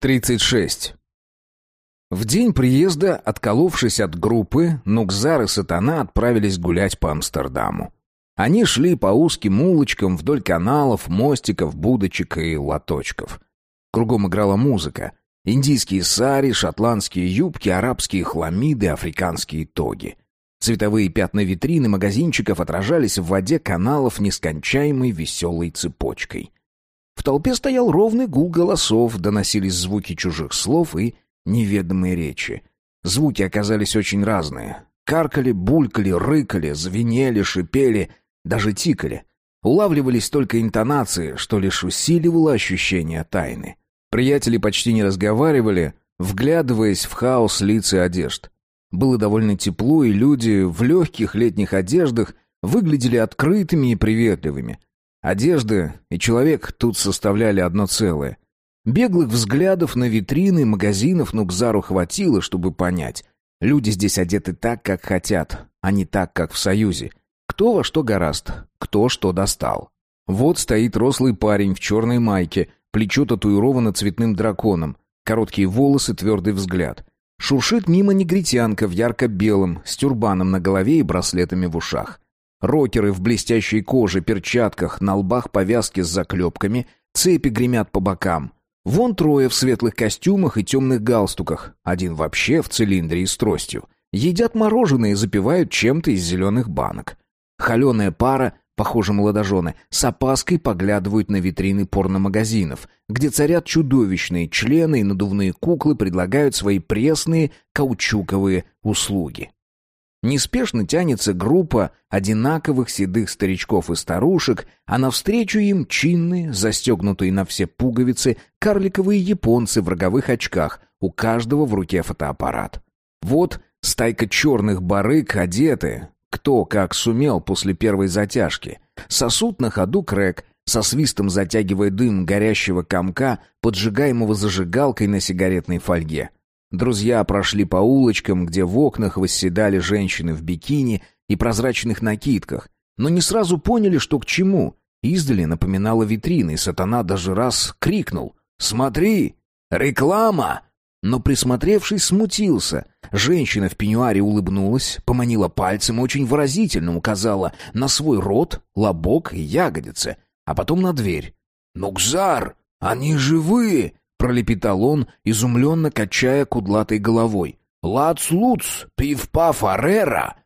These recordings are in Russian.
36. В день приезда, отколовшись от группы, Нукзар и Сатана отправились гулять по Амстердаму. Они шли по узким улочкам вдоль каналов, мостиков, будочек и лоточков. Кругом играла музыка. Индийские сари, шотландские юбки, арабские хламиды, африканские тоги. Цветовые пятна витрины магазинчиков отражались в воде каналов нескончаемой веселой цепочкой. В толпе стоял ровный гул голосов, доносились звуки чужих слов и неведомые речи. Звуки оказались очень разные. Каркали, булькали, рыкали, звенели, шипели, даже тикали. Улавливались только интонации, что лишь усиливало ощущение тайны. Приятели почти не разговаривали, вглядываясь в хаос лиц и одежд. Было довольно тепло, и люди в легких летних одеждах выглядели открытыми и приветливыми. Одежда и человек тут составляли одно целое. Беглых взглядов на витрины магазинов Нукзару хватило, чтобы понять. Люди здесь одеты так, как хотят, а не так, как в Союзе. Кто во что гораст, кто что достал. Вот стоит рослый парень в черной майке, плечо татуировано цветным драконом, короткие волосы, твердый взгляд. Шуршит мимо негритянка в ярко-белом, с тюрбаном на голове и браслетами в ушах. Рокеры в блестящей коже, перчатках, на лбах повязки с заклепками, цепи гремят по бокам. Вон трое в светлых костюмах и темных галстуках, один вообще в цилиндре и с тростью. Едят мороженое и запивают чем-то из зеленых банок. Холеная пара, похоже молодожены, с опаской поглядывают на витрины порномагазинов, где царят чудовищные члены и надувные куклы предлагают свои пресные каучуковые услуги. Неспешно тянется группа одинаковых седых старичков и старушек, а навстречу им чинные, застегнутые на все пуговицы, карликовые японцы в роговых очках, у каждого в руке фотоаппарат. Вот стайка черных барыг одеты, кто как сумел после первой затяжки. Сосут на ходу крэк, со свистом затягивая дым горящего комка, поджигаемого зажигалкой на сигаретной фольге. Друзья прошли по улочкам, где в окнах восседали женщины в бикини и прозрачных накидках, но не сразу поняли, что к чему. Издали напоминала витрины, и сатана даже раз крикнул «Смотри! Реклама!» Но, присмотревшись, смутился. Женщина в пеньюаре улыбнулась, поманила пальцем и очень выразительно указала на свой рот, лобок и ягодицы, а потом на дверь. «Нукзар! Они живые!» Пролепетал он, изумленно качая кудлатой головой. «Лац-луц! Пив-паф арера!»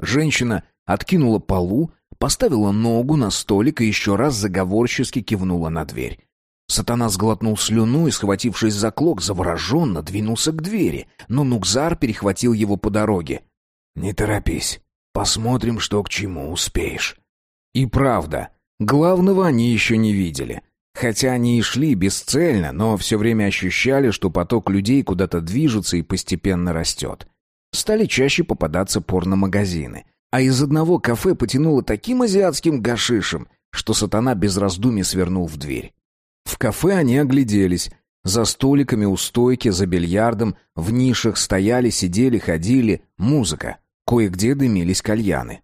Женщина откинула полу, поставила ногу на столик и еще раз заговорчески кивнула на дверь. Сатана сглотнул слюну и, схватившись за клок, завороженно двинулся к двери, но Нукзар перехватил его по дороге. «Не торопись. Посмотрим, что к чему успеешь». И правда, главного они еще не видели — Хотя они и шли бесцельно, но все время ощущали, что поток людей куда-то движется и постепенно растет. Стали чаще попадаться порномагазины. А из одного кафе потянуло таким азиатским гашишем, что сатана без раздумий свернул в дверь. В кафе они огляделись. За столиками у стойки, за бильярдом, в нишах стояли, сидели, ходили, музыка. Кое-где дымились кальяны.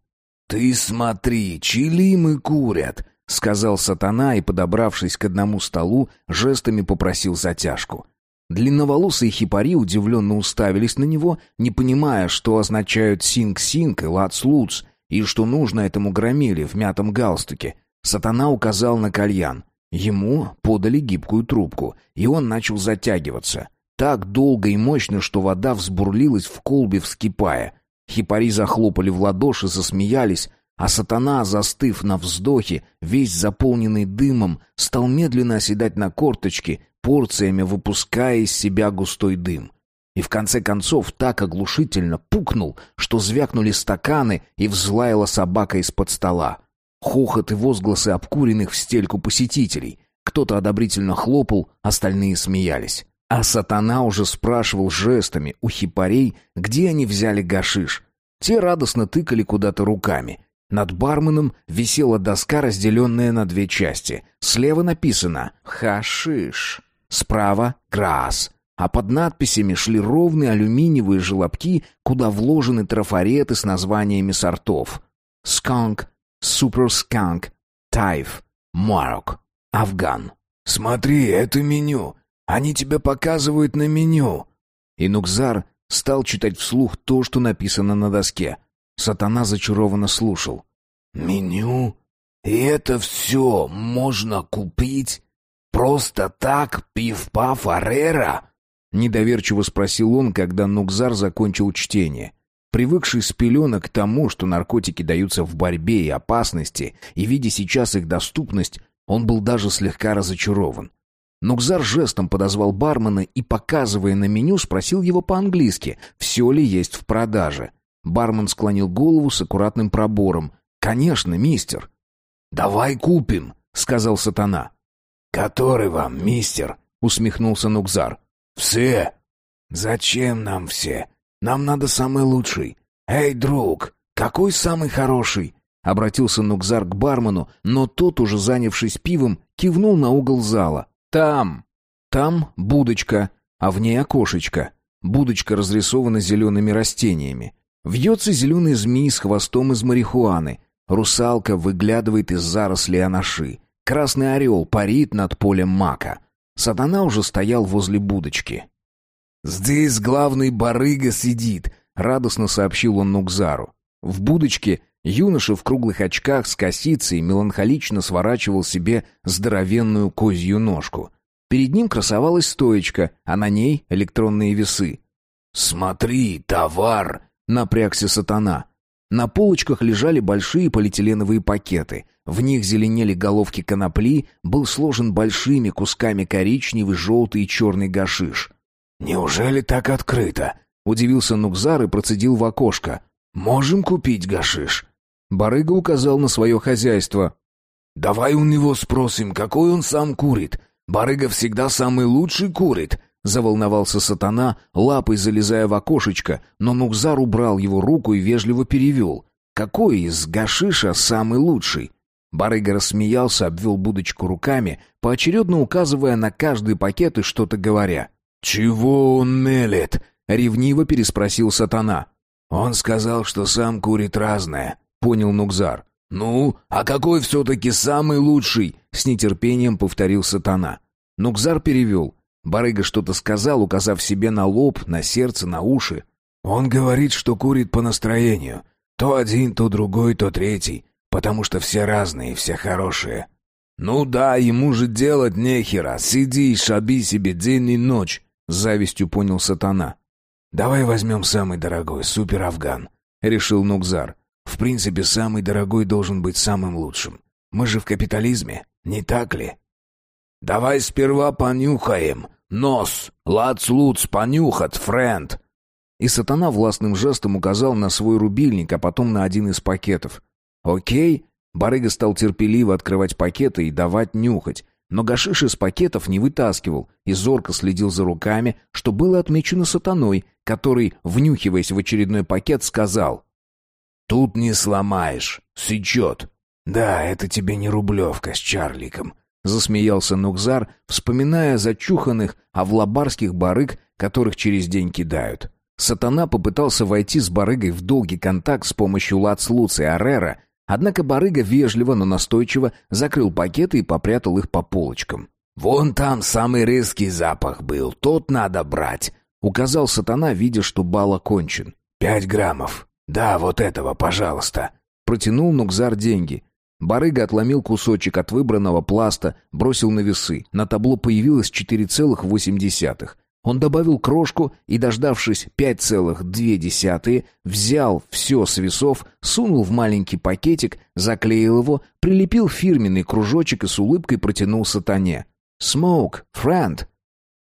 «Ты смотри, чилимы курят!» — сказал сатана и, подобравшись к одному столу, жестами попросил затяжку. Длинноволосые хипари удивленно уставились на него, не понимая, что означают «синг-синг» и «лац-луц», и что нужно этому громиле в мятом галстуке. Сатана указал на кальян. Ему подали гибкую трубку, и он начал затягиваться. Так долго и мощно, что вода взбурлилась в колбе, вскипая. Хипари захлопали в ладоши, засмеялись, а сатана, застыв на вздохе, весь заполненный дымом, стал медленно оседать на корточки, порциями выпуская из себя густой дым. И в конце концов так оглушительно пукнул, что звякнули стаканы и взлаяла собака из-под стола. Хохот и возгласы обкуренных в стельку посетителей. Кто-то одобрительно хлопал, остальные смеялись. А сатана уже спрашивал жестами у хипарей, где они взяли гашиш. Те радостно тыкали куда-то руками — над барменом висела доска, разделенная на две части. Слева написано «Хашиш», справа «Грасс», а под надписями шли ровные алюминиевые желобки, куда вложены трафареты с названиями сортов. «Сканк», «Супер Сканк», «Тайф», «Марок», «Афган». «Смотри, это меню. Они тебе показывают на меню». И Нукзар стал читать вслух то, что написано на доске. Сатана зачарованно слушал. «Меню? И это все можно купить? Просто так, пив-паф, арера?» Недоверчиво спросил он, когда Нукзар закончил чтение. Привыкший с пеленок к тому, что наркотики даются в борьбе и опасности, и видя сейчас их доступность, он был даже слегка разочарован. Нукзар жестом подозвал бармена и, показывая на меню, спросил его по-английски, все ли есть в продаже. Бармен склонил голову с аккуратным пробором. «Конечно, мистер». «Давай купим», — сказал сатана. «Который вам, мистер?» — усмехнулся Нукзар. «Все». «Зачем нам все? Нам надо самый лучший. Эй, друг, какой самый хороший?» Обратился Нукзар к бармену, но тот, уже занявшись пивом, кивнул на угол зала. «Там!» «Там будочка, а в ней окошечко. Будочка разрисована зелеными растениями. Вьется зеленый змей с хвостом из марихуаны. Русалка выглядывает из зарослей анаши. Красный орел парит над полем мака. Сатана уже стоял возле будочки. «Здесь главный барыга сидит», — радостно сообщил он Нукзару. В будочке юноша в круглых очках с косицей меланхолично сворачивал себе здоровенную козью ножку. Перед ним красовалась стоечка, а на ней электронные весы. «Смотри, товар!» — напрягся сатана. На полочках лежали большие полиэтиленовые пакеты. В них зеленели головки конопли, был сложен большими кусками коричневый, желтый и черный гашиш. «Неужели так открыто?» — удивился Нукзар и процедил в окошко. «Можем купить гашиш?» Барыга указал на свое хозяйство. «Давай у него спросим, какой он сам курит. Барыга всегда самый лучший курит», — заволновался сатана, лапой залезая в окошечко, но Нукзар убрал его руку и вежливо перевел. «Какой из гашиша самый лучший?» Барыга рассмеялся, обвел будочку руками, поочередно указывая на каждый пакет и что-то говоря. «Чего он мелет?» — ревниво переспросил сатана. «Он сказал, что сам курит разное», — понял Нукзар. «Ну, а какой все-таки самый лучший?» — с нетерпением повторил сатана. Нукзар перевел. Барыга что-то сказал, указав себе на лоб, на сердце, на уши. «Он говорит, что курит по настроению. То один, то другой, то третий. Потому что все разные, все хорошие». «Ну да, ему же делать нехера. Сиди и шаби себе день и ночь», — с завистью понял сатана. «Давай возьмем самый дорогой, супер-афган», — решил Нукзар. «В принципе, самый дорогой должен быть самым лучшим. Мы же в капитализме, не так ли?» «Давай сперва понюхаем. Нос, лац-луц, понюхать, френд!» И сатана властным жестом указал на свой рубильник, а потом на один из пакетов. «Окей». Барыга стал терпеливо открывать пакеты и давать нюхать, но гашиш из пакетов не вытаскивал и зорко следил за руками, что было отмечено сатаной, который, внюхиваясь в очередной пакет, сказал «Тут не сломаешь, сечет». «Да, это тебе не рублевка с Чарликом», — засмеялся Нукзар, вспоминая зачуханных авлабарских барыг, которых через день кидают. Сатана попытался войти с барыгой в долгий контакт с помощью Лац-Луца и Аррера, однако барыга вежливо, но настойчиво закрыл пакеты и попрятал их по полочкам. «Вон там самый резкий запах был, тот надо брать», — указал Сатана, видя, что бал окончен. «Пять граммов. Да, вот этого, пожалуйста». Протянул Нукзар деньги. Барыга отломил кусочек от выбранного пласта, бросил на весы. На табло появилось 4,8. Он добавил крошку и, дождавшись 5,2, взял все с весов, сунул в маленький пакетик, заклеил его, прилепил фирменный кружочек и с улыбкой протянул сатане. «Смоук, френд!»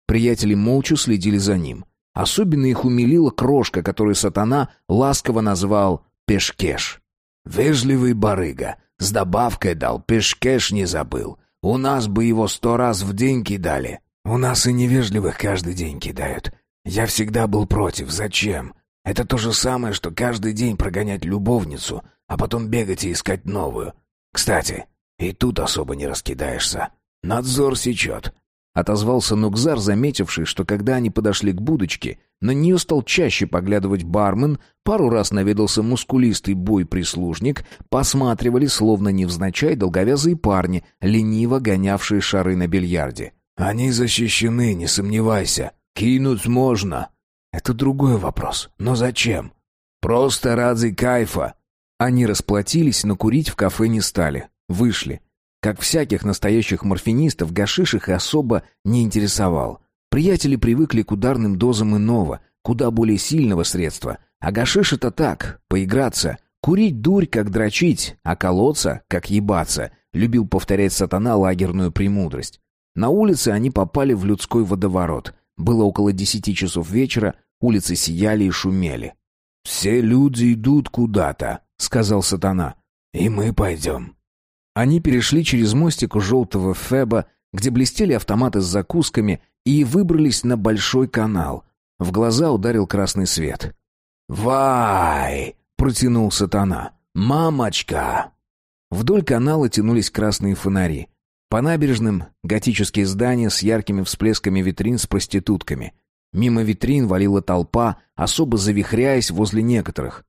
Приятели молча следили за ним. Особенно их умилила крошка, которую сатана ласково назвал «пешкеш». «Вежливый барыга», с добавкой дал, пешкеш не забыл. У нас бы его сто раз в день кидали. У нас и невежливых каждый день кидают. Я всегда был против. Зачем? Это то же самое, что каждый день прогонять любовницу, а потом бегать и искать новую. Кстати, и тут особо не раскидаешься. Надзор сечет. Отозвался Нукзар, заметивший, что когда они подошли к будочке, на нее стал чаще поглядывать бармен, пару раз наведался мускулистый бой-прислужник, посматривали, словно невзначай, долговязые парни, лениво гонявшие шары на бильярде. «Они защищены, не сомневайся. Кинуть можно». «Это другой вопрос. Но зачем?» «Просто ради кайфа». Они расплатились, но курить в кафе не стали. Вышли. Как всяких настоящих морфинистов, гашиш их особо не интересовал. Приятели привыкли к ударным дозам иного, куда более сильного средства. А гашиш это так, поиграться. Курить дурь, как дрочить, а колоться, как ебаться. Любил повторять сатана лагерную премудрость. На улице они попали в людской водоворот. Было около десяти часов вечера, улицы сияли и шумели. «Все люди идут куда-то», — сказал сатана. «И мы пойдем». Они перешли через мостик у желтого Феба, где блестели автоматы с закусками, и выбрались на большой канал. В глаза ударил красный свет. «Вай!» — протянул сатана. «Мамочка!» Вдоль канала тянулись красные фонари. По набережным — готические здания с яркими всплесками витрин с проститутками. Мимо витрин валила толпа, особо завихряясь возле некоторых.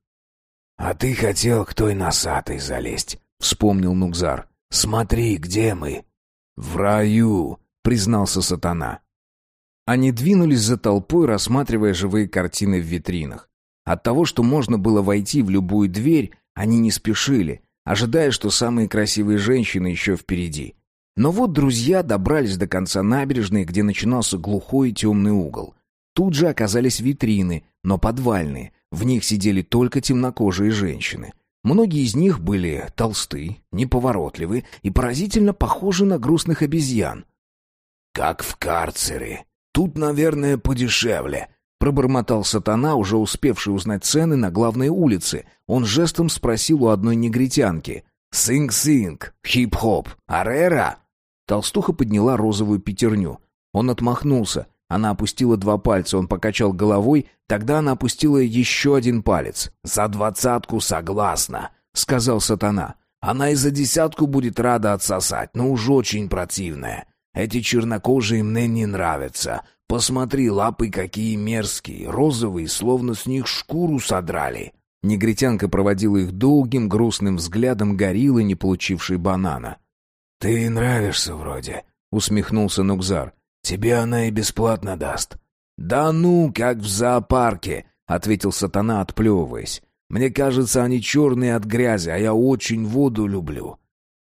«А ты хотел к той носатой залезть», — вспомнил Нукзар. «Смотри, где мы?» «В раю», — признался сатана. Они двинулись за толпой, рассматривая живые картины в витринах. От того, что можно было войти в любую дверь, они не спешили, ожидая, что самые красивые женщины еще впереди. Но вот друзья добрались до конца набережной, где начинался глухой и темный угол. Тут же оказались витрины, но подвальные. В них сидели только темнокожие женщины. Многие из них были толсты, неповоротливы и поразительно похожи на грустных обезьян. «Как в карцере. Тут, наверное, подешевле», — пробормотал сатана, уже успевший узнать цены на главной улице. Он жестом спросил у одной негритянки. «Синг-синг, хип-хоп, арера?» Толстуха подняла розовую пятерню. Он отмахнулся. Она опустила два пальца, он покачал головой, тогда она опустила еще один палец. «За двадцатку согласна», — сказал сатана. «Она и за десятку будет рада отсосать, но уж очень противная. Эти чернокожие мне не нравятся. Посмотри, лапы какие мерзкие, розовые, словно с них шкуру содрали». Негритянка проводила их долгим, грустным взглядом гориллы, не получившей банана. «Ты нравишься вроде», — усмехнулся Нукзар. Тебе она и бесплатно даст». «Да ну, как в зоопарке», — ответил сатана, отплевываясь. «Мне кажется, они черные от грязи, а я очень воду люблю».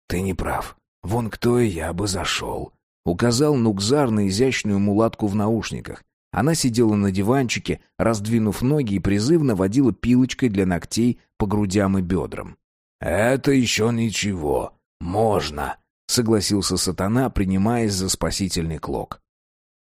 «Ты не прав. Вон кто и я бы зашел», — указал Нукзар на изящную мулатку в наушниках. Она сидела на диванчике, раздвинув ноги и призывно водила пилочкой для ногтей по грудям и бедрам. «Это еще ничего. Можно», — согласился сатана, принимаясь за спасительный клок.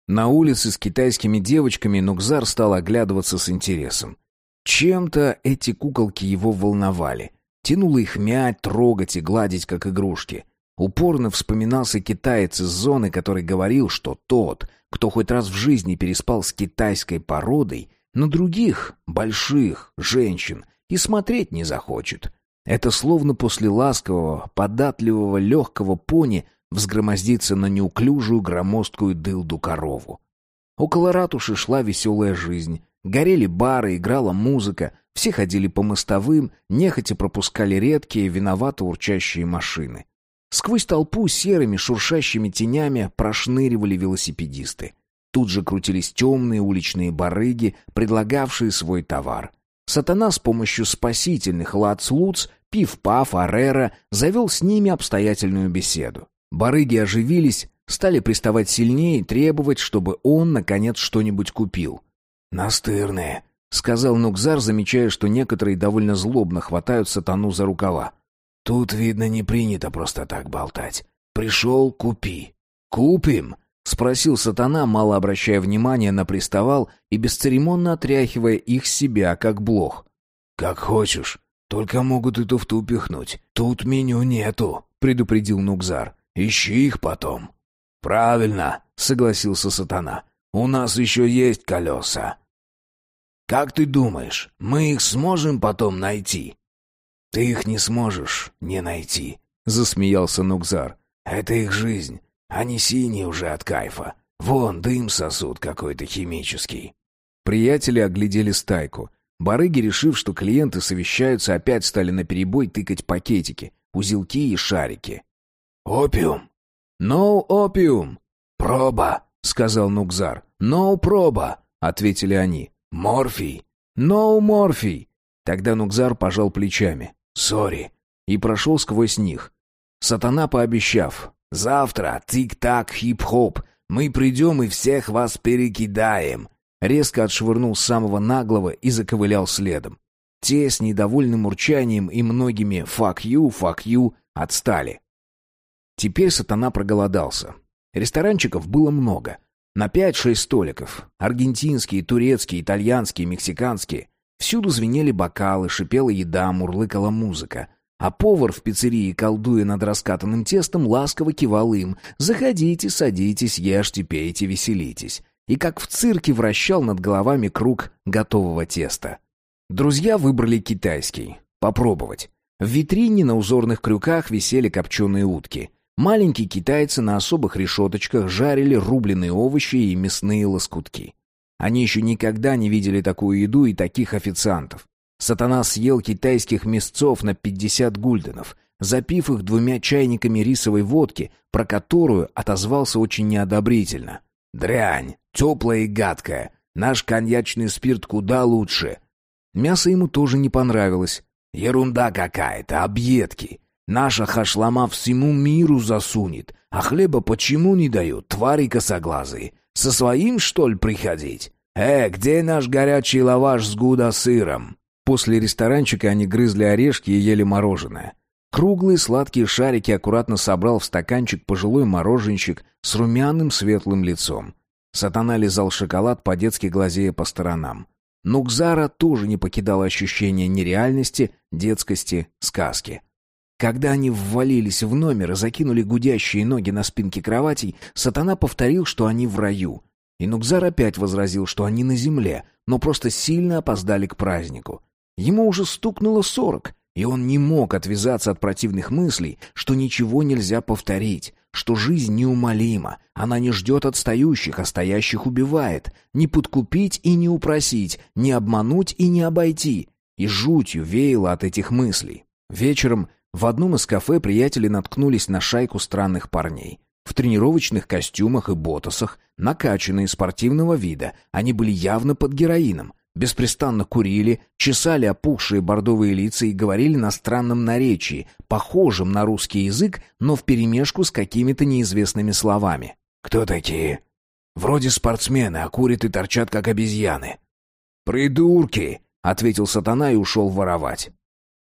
На улице с китайскими девочками Нукзар стал оглядываться с интересом. Чем-то эти куколки его волновали. Тянуло их мять, трогать и гладить, как игрушки. Упорно вспоминался китаец из зоны, который говорил, что тот, кто хоть раз в жизни переспал с китайской породой, на других, больших, женщин, и смотреть не захочет. Это словно после ласкового, податливого, легкого пони взгромоздиться на неуклюжую громоздкую дылду-корову. Около ратуши шла веселая жизнь. Горели бары, играла музыка, все ходили по мостовым, нехотя пропускали редкие, виновато урчащие машины. Сквозь толпу серыми шуршащими тенями прошныривали велосипедисты. Тут же крутились темные уличные барыги, предлагавшие свой товар. Сатана с помощью спасительных лац-луц, пив-паф, арера завел с ними обстоятельную беседу. Барыги оживились, стали приставать сильнее и требовать, чтобы он, наконец, что-нибудь купил. «Настырные», — сказал Нукзар, замечая, что некоторые довольно злобно хватают сатану за рукава. «Тут, видно, не принято просто так болтать. Пришел — купи». «Купим?» — спросил сатана, мало обращая внимания на приставал и бесцеремонно отряхивая их себя, как блох. «Как хочешь, только могут и туфту пихнуть. Тут меню нету», — предупредил Нукзар. Ищи их потом». «Правильно», — согласился сатана. «У нас еще есть колеса». «Как ты думаешь, мы их сможем потом найти?» «Ты их не сможешь не найти», — засмеялся Нукзар. «Это их жизнь. Они синие уже от кайфа. Вон дым сосуд какой-то химический». Приятели оглядели стайку. Барыги, решив, что клиенты совещаются, опять стали наперебой тыкать пакетики, узелки и шарики. «Опиум?» «No опиум!» «Проба», — сказал Нукзар. «Ноу проба», — ответили они. «Морфий». «Ноу морфий». Тогда Нукзар пожал плечами. «Сори». И прошел сквозь них. Сатана пообещав. «Завтра, тик-так, хип-хоп, мы придем и всех вас перекидаем». Резко отшвырнул самого наглого и заковылял следом. Те с недовольным урчанием и многими «fuck you, fuck you» отстали. Теперь сатана проголодался. Ресторанчиков было много. На пять-шесть столиков. Аргентинские, турецкие, итальянские, мексиканские. Всюду звенели бокалы, шипела еда, мурлыкала музыка. А повар в пиццерии, колдуя над раскатанным тестом, ласково кивал им «Заходите, садитесь, ешьте, пейте, веселитесь». И как в цирке вращал над головами круг готового теста. Друзья выбрали китайский. Попробовать. В витрине на узорных крюках висели копченые утки. Маленькие китайцы на особых решеточках жарили рубленые овощи и мясные лоскутки. Они еще никогда не видели такую еду и таких официантов. Сатана съел китайских мясцов на 50 гульденов, запив их двумя чайниками рисовой водки, про которую отозвался очень неодобрительно. «Дрянь, теплая и гадкая. Наш коньячный спирт куда лучше». Мясо ему тоже не понравилось. «Ерунда какая-то, объедки. Наша хашлама всему миру засунет, а хлеба почему не дают, твари косоглазые? Со своим, что ли, приходить? Э, где наш горячий лаваш с гуда сыром?» После ресторанчика они грызли орешки и ели мороженое. Круглые сладкие шарики аккуратно собрал в стаканчик пожилой мороженщик с румяным светлым лицом. Сатана лизал шоколад, по-детски глазея по сторонам. Нукзара тоже не покидало ощущение нереальности, детскости, сказки. Когда они ввалились в номер и закинули гудящие ноги на спинки кроватей, Сатана повторил, что они в раю. И Нукзар опять возразил, что они на земле, но просто сильно опоздали к празднику. Ему уже стукнуло сорок, и он не мог отвязаться от противных мыслей, что ничего нельзя повторить, что жизнь неумолима, она не ждет отстающих, а стоящих убивает, не подкупить и не упросить, не обмануть и не обойти. И жутью веяло от этих мыслей. Вечером в одном из кафе приятели наткнулись на шайку странных парней. В тренировочных костюмах и ботосах, накачанные спортивного вида, они были явно под героином, беспрестанно курили, чесали опухшие бордовые лица и говорили на странном наречии, похожем на русский язык, но вперемешку с какими-то неизвестными словами. «Кто такие?» «Вроде спортсмены, а курят и торчат, как обезьяны». «Придурки!» — ответил сатана и ушел воровать.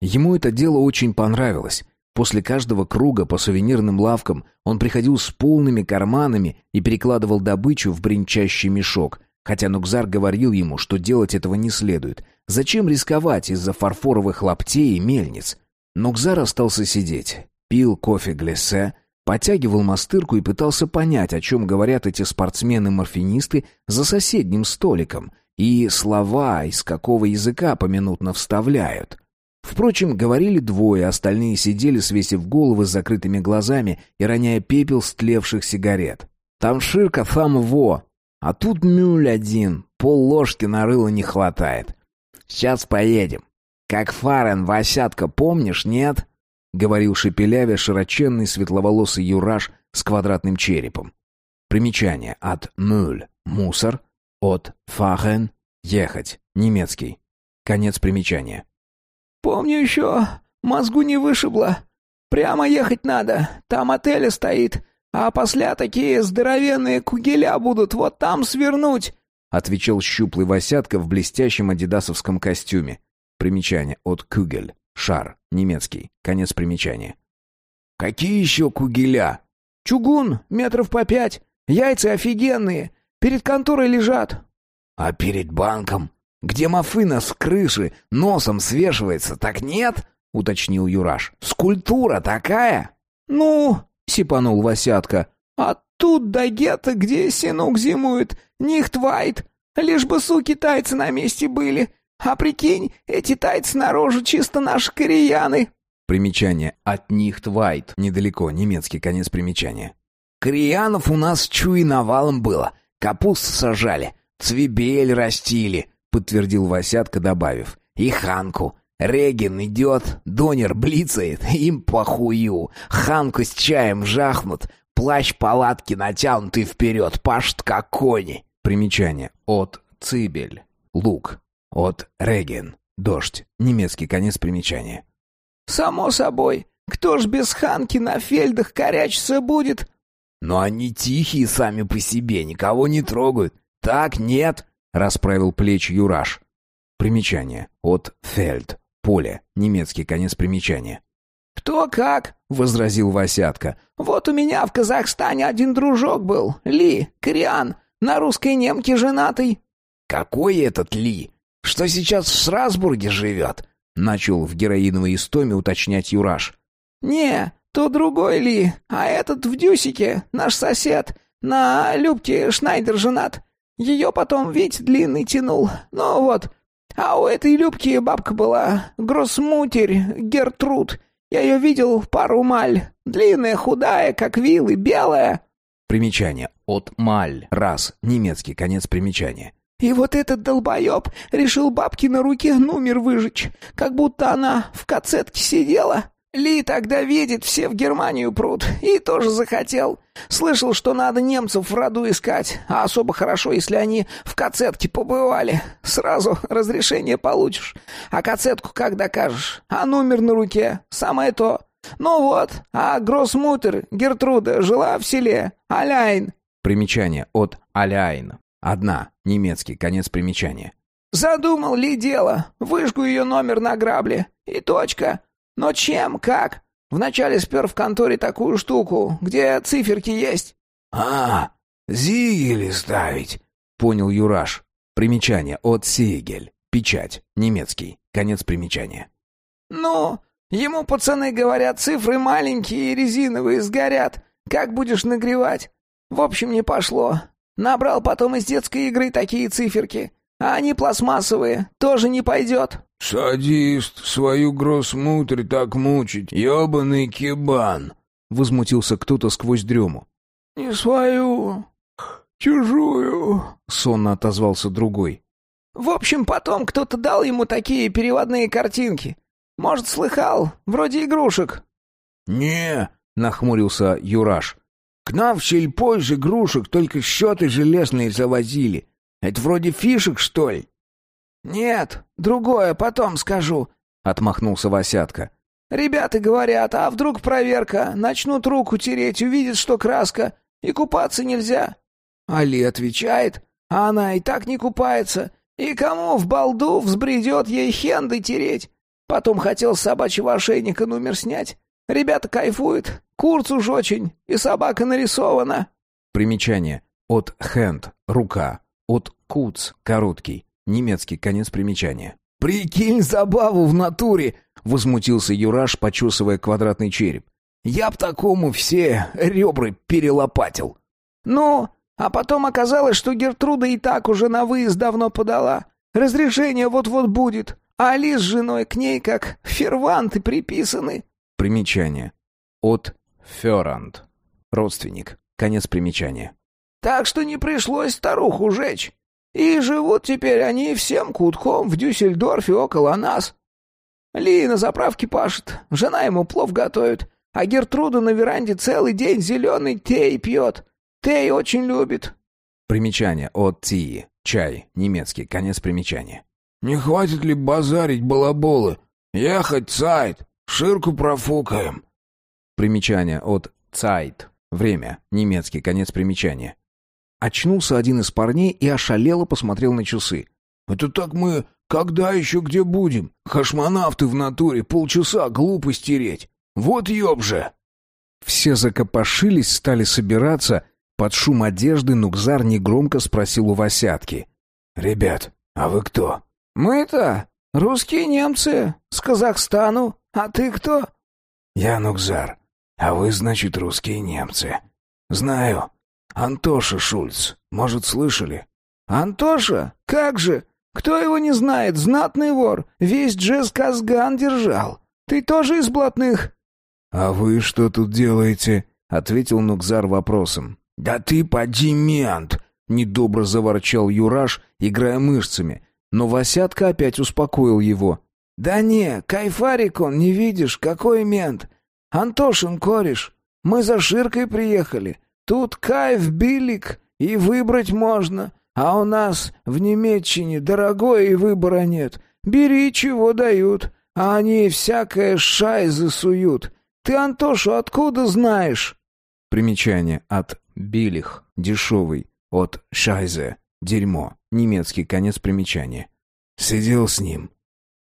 Ему это дело очень понравилось. После каждого круга по сувенирным лавкам он приходил с полными карманами и перекладывал добычу в бренчащий мешок, Хотя Нукзар говорил ему, что делать этого не следует. Зачем рисковать из-за фарфоровых лаптей и мельниц? Нукзар остался сидеть. Пил кофе глиссе, потягивал мастырку и пытался понять, о чем говорят эти спортсмены-морфинисты за соседним столиком, и слова из какого языка поминутно вставляют. Впрочем, говорили двое, остальные сидели, свесив головы с закрытыми глазами и роняя пепел стлевших сигарет. «Там ширка, там во!» А тут мюль один, пол ложки на рыло не хватает. Сейчас поедем. Как Фарен, Васятка, помнишь, нет?» — говорил шепелявя широченный светловолосый юраж с квадратным черепом. Примечание от «мюль» — мусор, от «фахен» — ехать, немецкий. Конец примечания. «Помню еще, мозгу не вышибло. Прямо ехать надо, там отель стоит. А после такие здоровенные кугеля будут вот там свернуть!» — отвечал щуплый Васятка в блестящем адидасовском костюме. Примечание от «кугель» — шар, немецкий, конец примечания. «Какие еще кугеля?» «Чугун, метров по пять, яйца офигенные, перед конторой лежат». «А перед банком? Где Мафына с крыши носом свешивается, так нет?» — уточнил Юраш. «Скульптура такая?» «Ну, — сипанул Васятка. «А тут до гетто, где синок зимует, нихтвайт. Лишь бы суки тайцы на месте были. А прикинь, эти тайцы на роже чисто наши кореяны». Примечание. От нихтвайт. Недалеко. Немецкий конец примечания. «Кореянов у нас чуи навалом было. Капусту сажали. Цвебель растили», — подтвердил Васятка, добавив. «И ханку. Реген идет, донер блицает, им похую. Ханку с чаем жахнут, Плащ палатки натянутый вперед, пашет как кони. Примечание. От Цибель. Лук. От Реген. Дождь. Немецкий конец примечания. «Само собой. Кто ж без Ханки на фельдах корячиться будет?» «Но они тихие сами по себе, никого не трогают. Так, нет?» — расправил плечи Юраш. Примечание. От Фельд. Поле. Немецкий конец примечания. «Кто как?» — возразил Васятка. «Вот у меня в Казахстане один дружок был, Ли, Криан, на русской немке женатый». «Какой этот Ли? Что сейчас в Страсбурге живет?» — начал в героиновой истоме уточнять Юраш. «Не, то другой Ли, а этот в Дюсике, наш сосед, на Любке Шнайдер женат. Ее потом Вить длинный тянул. Ну вот. А у этой Любки бабка была, гроссмутерь, Гертруд. Я ее видел пару маль. Длинная, худая, как вилы, белая». Примечание. От маль. Раз. Немецкий. Конец примечания. И вот этот долбоеб решил бабки на руке номер выжечь, как будто она в кацетке сидела. Ли тогда видит, все в Германию прут, и тоже захотел. Слышал, что надо немцев в роду искать, а особо хорошо, если они в кацетке побывали. Сразу разрешение получишь. А кацетку как докажешь? А номер на руке? Самое то. Ну вот, а Гроссмутер Гертруда жила в селе Аляйн. Примечание от Аляйн. Одна. Немецкий. Конец примечания. Задумал ли дело? Выжгу ее номер на грабле. И точка. Но чем, как? Вначале спер в конторе такую штуку, где циферки есть. «А, зигели ставить», — понял Юраш. Примечание от Сигель. Печать. Немецкий. Конец примечания. «Ну, ему пацаны говорят, цифры маленькие и резиновые сгорят. Как будешь нагревать? В общем, не пошло. Набрал потом из детской игры такие циферки. А они пластмассовые. Тоже не пойдет. «Садист, свою гроссмутрь так мучить, ебаный кибан!» — возмутился кто-то сквозь дрему. «Не свою, чужую!» — сонно отозвался другой. «В общем, потом кто-то дал ему такие переводные картинки. Может, слыхал? Вроде игрушек». «Не!» — нахмурился Юраш. «К нам в сельпо из игрушек только счеты железные завозили. Это вроде фишек, что ли?» «Нет, другое, потом скажу», — отмахнулся Васятка. «Ребята говорят, а вдруг проверка, начнут руку тереть, увидят, что краска, и купаться нельзя». Али отвечает, а она и так не купается, и кому в балду взбредет ей хенды тереть. Потом хотел с собачьего ошейника номер снять. Ребята кайфуют, курц уж очень, и собака нарисована. Примечание. От хенд — рука. От куц — короткий. Немецкий конец примечания. «Прикинь забаву в натуре!» — возмутился Юраш, почесывая квадратный череп. «Я б такому все ребры перелопатил». «Ну, а потом оказалось, что Гертруда и так уже на выезд давно подала. Разрешение вот-вот будет, а Али с женой к ней как ферванты приписаны». Примечание. От феррант. Родственник. Конец примечания. «Так что не пришлось старуху жечь. И живут теперь они всем кутком в Дюссельдорфе около нас. Ли на заправке пашет, жена ему плов готовит, а Гертруда на веранде целый день зеленый тей пьет. Тей очень любит». Примечание от Тии. Чай. Немецкий. Конец примечания. «Не хватит ли базарить балаболы? Ехать, Цайт! Ширку профукаем!» Примечание от Цайт. Время. Немецкий. Конец примечания. Очнулся один из парней и ошалело посмотрел на часы. «Это так мы когда еще где будем? Хашманавты в натуре полчаса глупо стереть. Вот ёб же!» Все закопошились, стали собираться. Под шум одежды Нукзар негромко спросил у Васятки. «Ребят, а вы кто?» «Мы-то русские немцы, с Казахстану. А ты кто?» «Я Нукзар. А вы, значит, русские немцы. Знаю. Антоша Шульц. Может, слышали?» «Антоша? Как же! Кто его не знает? Знатный вор. Весь джез Казган держал. Ты тоже из блатных?» «А вы что тут делаете?» — ответил Нукзар вопросом. «Да ты поди мент!» — недобро заворчал Юраш, играя мышцами. Но Васятка опять успокоил его. «Да не, кайфарик он, не видишь, какой мент. Антошин кореш. Мы за Ширкой приехали. Тут кайф билик, и выбрать можно. А у нас в Немеччине дорогое и выбора нет. Бери, чего дают. А они всякое шайзы суют. Ты, Антошу, откуда знаешь?» Примечание от «билих» — дешевый, от «шайзе» — дерьмо, немецкий конец примечания. Сидел с ним.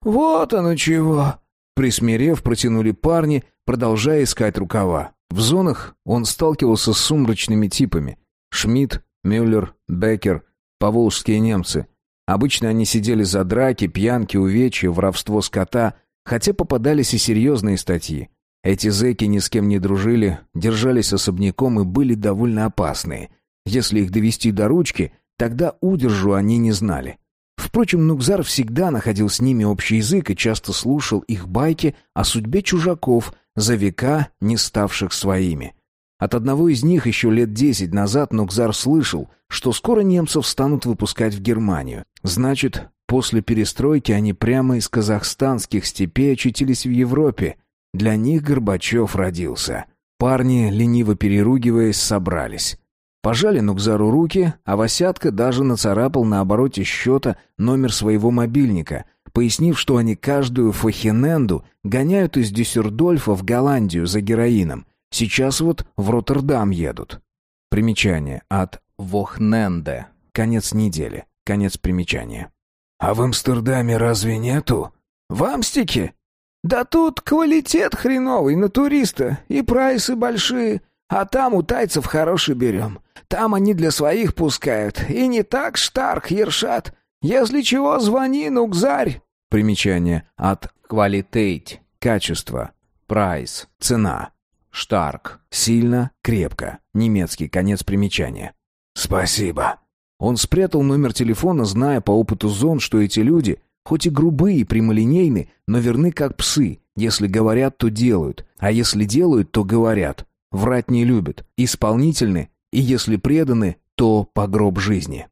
«Вот оно чего!» Присмирев, протянули парни, продолжая искать рукава. В зонах он сталкивался с сумрачными типами. Шмидт, Мюллер, Беккер, поволжские немцы. Обычно они сидели за драки, пьянки, увечья, воровство скота, хотя попадались и серьезные статьи. Эти зэки ни с кем не дружили, держались особняком и были довольно опасные. Если их довести до ручки, тогда удержу они не знали. Впрочем, Нукзар всегда находил с ними общий язык и часто слушал их байки о судьбе чужаков, за века не ставших своими. От одного из них еще лет десять назад Нукзар слышал, что скоро немцев станут выпускать в Германию. Значит, после перестройки они прямо из казахстанских степей очутились в Европе. Для них Горбачев родился. Парни, лениво переругиваясь, собрались. Пожали Нукзару руки, а Васятка даже нацарапал на обороте счета номер своего мобильника, пояснив, что они каждую фахиненду гоняют из Дюссердольфа в Голландию за героином. Сейчас вот в Роттердам едут. Примечание от Вохненде. Конец недели. Конец примечания. «А в Амстердаме разве нету?» «В Амстике?» Да тут квалитет хреновый на туриста, и прайсы большие, а там у тайцев хороший берем. Там они для своих пускают, и не так штарк ершат. Если чего, звони, ну кзарь. Примечание от «квалитейт» — качество, «прайс» — цена, «штарк» — сильно, крепко, немецкий конец примечания. «Спасибо». Он спрятал номер телефона, зная по опыту зон, что эти люди Хоть и грубые и прямолинейны, но верны как псы. Если говорят, то делают. А если делают, то говорят. Врать не любят. Исполнительны. И если преданы, то по гроб жизни.